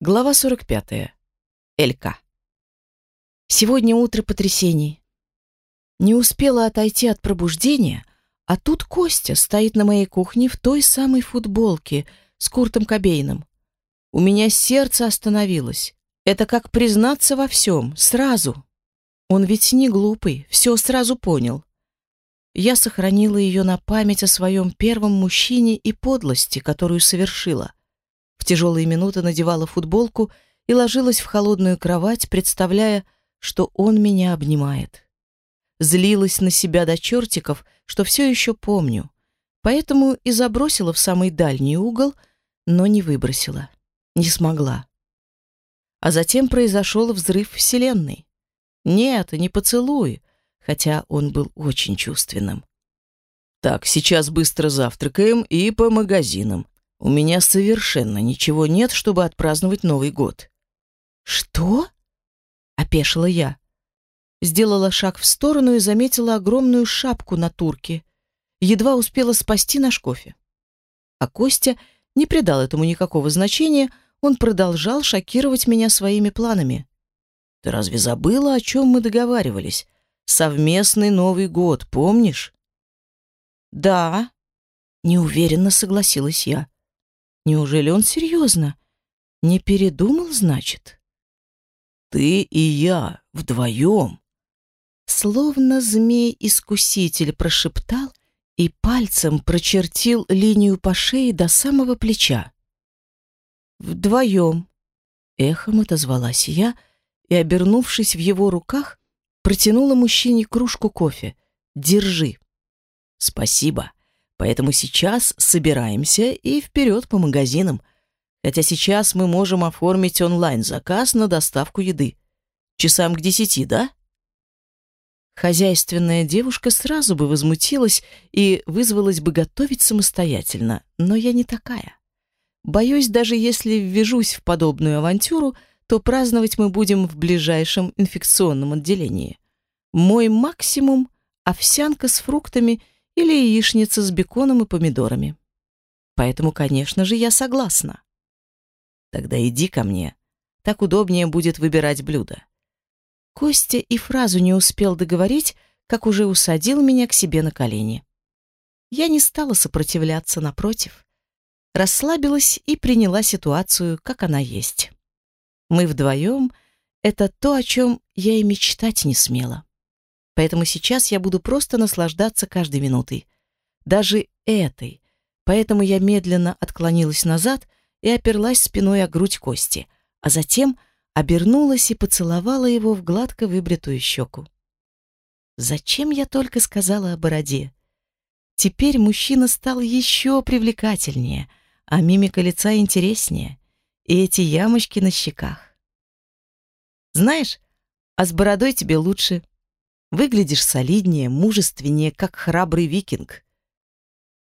Глава 45. Элька. Сегодня утро потрясений. Не успела отойти от пробуждения, а тут Костя стоит на моей кухне в той самой футболке с Куртом Кобейном. У меня сердце остановилось. Это как признаться во всем, сразу. Он ведь не глупый, все сразу понял. Я сохранила ее на память о своем первом мужчине и подлости, которую совершила. В тяжелые минуты надевала футболку и ложилась в холодную кровать, представляя, что он меня обнимает. Злилась на себя до чертиков, что все еще помню, поэтому и забросила в самый дальний угол, но не выбросила. Не смогла. А затем произошел взрыв Вселенной. Нет, не поцелуй, хотя он был очень чувственным. Так, сейчас быстро завтракаем и по магазинам. У меня совершенно ничего нет, чтобы отпраздновать Новый год. Что? опешила я. Сделала шаг в сторону и заметила огромную шапку на турке. Едва успела спасти наш кофе. А Костя не придал этому никакого значения, он продолжал шокировать меня своими планами. Ты разве забыла, о чем мы договаривались? Совместный Новый год, помнишь? Да, неуверенно согласилась я. Неужели он серьезно? Не передумал, значит? Ты и я вдвоем. Словно змей-искуситель прошептал и пальцем прочертил линию по шее до самого плеча. «Вдвоем», — эхом отозвалась я и, обернувшись в его руках, протянула мужчине кружку кофе. «Держи». «Спасибо», Поэтому сейчас собираемся и вперед по магазинам. Хотя сейчас мы можем оформить онлайн-заказ на доставку еды. Часам к десяти, да? Хозяйственная девушка сразу бы возмутилась и вызвалась бы готовить самостоятельно, но я не такая. Боюсь, даже если ввяжусь в подобную авантюру, то праздновать мы будем в ближайшем инфекционном отделении. Мой максимум — овсянка с фруктами — или яичница с беконом и помидорами. Поэтому, конечно же, я согласна. Тогда иди ко мне. Так удобнее будет выбирать блюдо. Костя и фразу не успел договорить, как уже усадил меня к себе на колени. Я не стала сопротивляться, напротив. Расслабилась и приняла ситуацию, как она есть. Мы вдвоем — это то, о чем я и мечтать не смела. Поэтому сейчас я буду просто наслаждаться каждой минутой. Даже этой. Поэтому я медленно отклонилась назад и оперлась спиной о грудь Кости, а затем обернулась и поцеловала его в гладко выбритую щеку. Зачем я только сказала о бороде? Теперь мужчина стал еще привлекательнее, а мимика лица интереснее, и эти ямочки на щеках. Знаешь, а с бородой тебе лучше, Выглядишь солиднее, мужественнее, как храбрый викинг.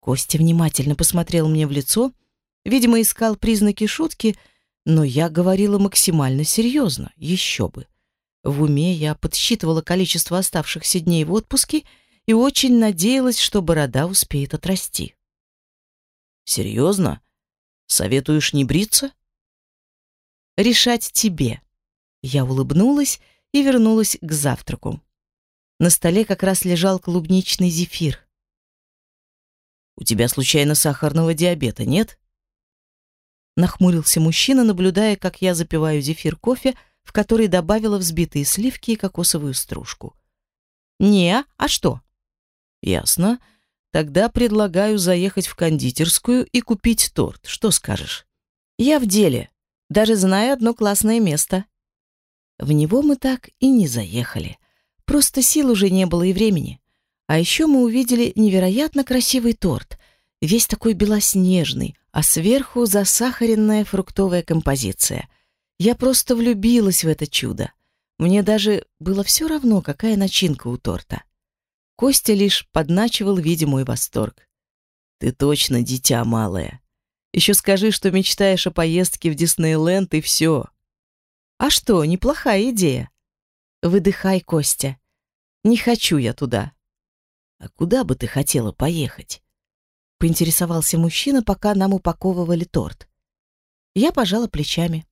Костя внимательно посмотрел мне в лицо, видимо, искал признаки шутки, но я говорила максимально серьезно, еще бы. В уме я подсчитывала количество оставшихся дней в отпуске и очень надеялась, что борода успеет отрасти. Серьезно? Советуешь не бриться? Решать тебе. Я улыбнулась и вернулась к завтраку. На столе как раз лежал клубничный зефир. «У тебя случайно сахарного диабета нет?» Нахмурился мужчина, наблюдая, как я запиваю зефир кофе, в который добавила взбитые сливки и кокосовую стружку. «Не, а что?» «Ясно. Тогда предлагаю заехать в кондитерскую и купить торт. Что скажешь?» «Я в деле. Даже знаю одно классное место». В него мы так и не заехали. Просто сил уже не было и времени. А еще мы увидели невероятно красивый торт, весь такой белоснежный, а сверху засахаренная фруктовая композиция. Я просто влюбилась в это чудо. Мне даже было все равно, какая начинка у торта. Костя лишь подначивал, видя мой восторг. «Ты точно дитя малое. Еще скажи, что мечтаешь о поездке в Диснейленд, и все». «А что, неплохая идея. Выдыхай, Костя. Не хочу я туда. А куда бы ты хотела поехать? Поинтересовался мужчина, пока нам упаковывали торт. Я пожала плечами.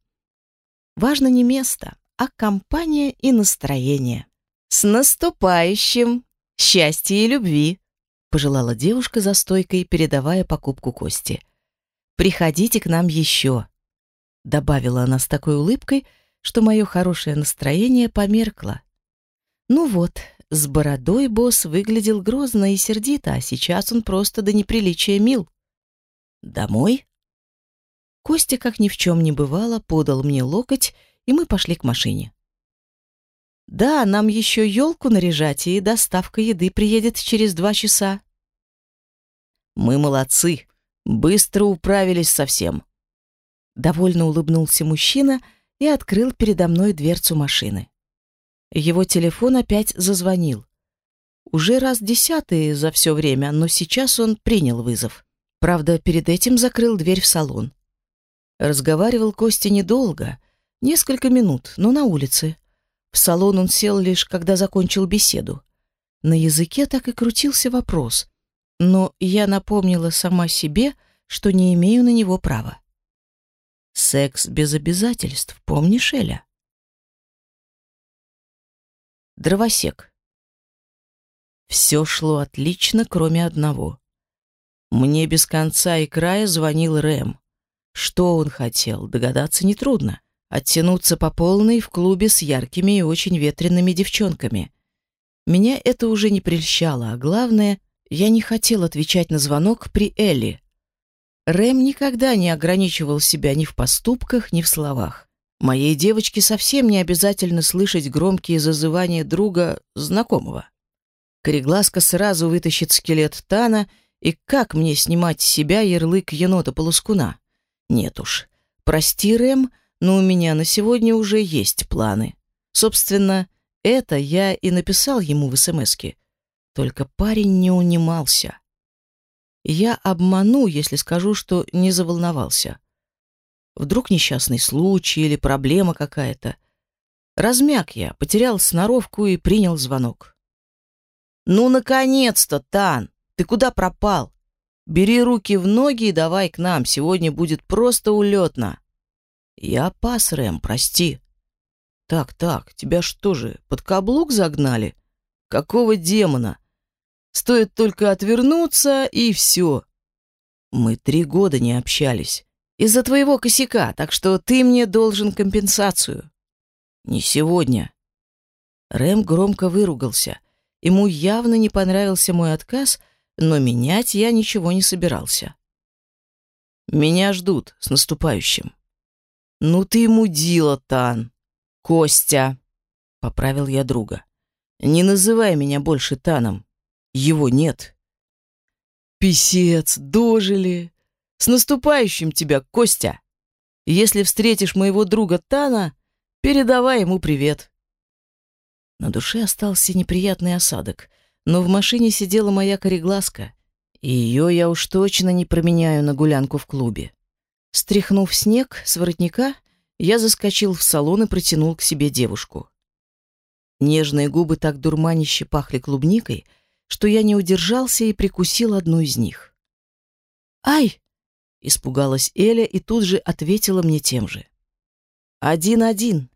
Важно не место, а компания и настроение. «С наступающим! Счастья и любви!» пожелала девушка за стойкой, передавая покупку Кости. «Приходите к нам еще!» добавила она с такой улыбкой, что мое хорошее настроение померкло. Ну вот, с бородой босс выглядел грозно и сердито, а сейчас он просто до неприличия мил. «Домой?» Костя, как ни в чем не бывало, подал мне локоть, и мы пошли к машине. «Да, нам еще елку наряжать, и доставка еды приедет через два часа». «Мы молодцы, быстро управились со всем». Довольно улыбнулся мужчина и открыл передо мной дверцу машины. Его телефон опять зазвонил. Уже раз десятый за все время, но сейчас он принял вызов. Правда, перед этим закрыл дверь в салон. Разговаривал Костя недолго, несколько минут, но на улице. В салон он сел лишь, когда закончил беседу. На языке так и крутился вопрос, но я напомнила сама себе, что не имею на него права. Секс без обязательств, помнишь, Эля? Дровосек. Все шло отлично, кроме одного. Мне без конца и края звонил Рэм. Что он хотел, догадаться нетрудно. Оттянуться по полной в клубе с яркими и очень ветреными девчонками. Меня это уже не прельщало, а главное, я не хотел отвечать на звонок при Элли. Рэм никогда не ограничивал себя ни в поступках, ни в словах. Моей девочке совсем не обязательно слышать громкие зазывания друга, знакомого. Корегласка сразу вытащит скелет Тана, и как мне снимать с себя ярлык енота-полускуна? Нет уж. Прости, Рэм, но у меня на сегодня уже есть планы. Собственно, это я и написал ему в СМСке. Только парень не унимался. Я обману, если скажу, что не заволновался. Вдруг несчастный случай или проблема какая-то. Размяк я, потерял сноровку и принял звонок. «Ну, наконец-то, Тан! Ты куда пропал? Бери руки в ноги и давай к нам, сегодня будет просто улетно!» «Я пас, Рэм, прости». «Так, так, тебя что же, под каблук загнали? Какого демона? Стоит только отвернуться, и все. Мы три года не общались. Из-за твоего косяка, так что ты мне должен компенсацию. Не сегодня. Рэм громко выругался. Ему явно не понравился мой отказ, но менять я ничего не собирался. Меня ждут с наступающим. Ну ты мудила, Тан. Костя, поправил я друга. Не называй меня больше Таном. Его нет. Писец, дожили. С наступающим тебя, Костя! Если встретишь моего друга Тана, передавай ему привет. На душе остался неприятный осадок, но в машине сидела моя корегласка, и ее я уж точно не променяю на гулянку в клубе. Стряхнув снег с воротника, я заскочил в салон и протянул к себе девушку. Нежные губы так дурманище пахли клубникой, что я не удержался и прикусил одну из них. «Ай!» Испугалась Эля и тут же ответила мне тем же. «Один-один.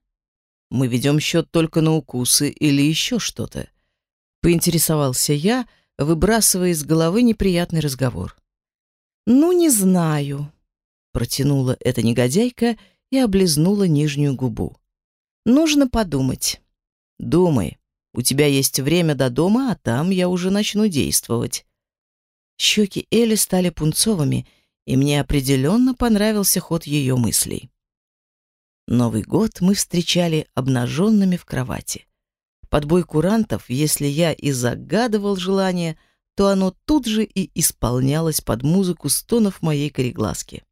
Мы ведем счет только на укусы или еще что-то?» Поинтересовался я, выбрасывая из головы неприятный разговор. «Ну, не знаю», — протянула эта негодяйка и облизнула нижнюю губу. «Нужно подумать». «Думай. У тебя есть время до дома, а там я уже начну действовать». Щеки Эли стали пунцовыми, и мне определенно понравился ход ее мыслей. Новый год мы встречали обнаженными в кровати. Под бой курантов, если я и загадывал желание, то оно тут же и исполнялось под музыку стонов моей корегласки.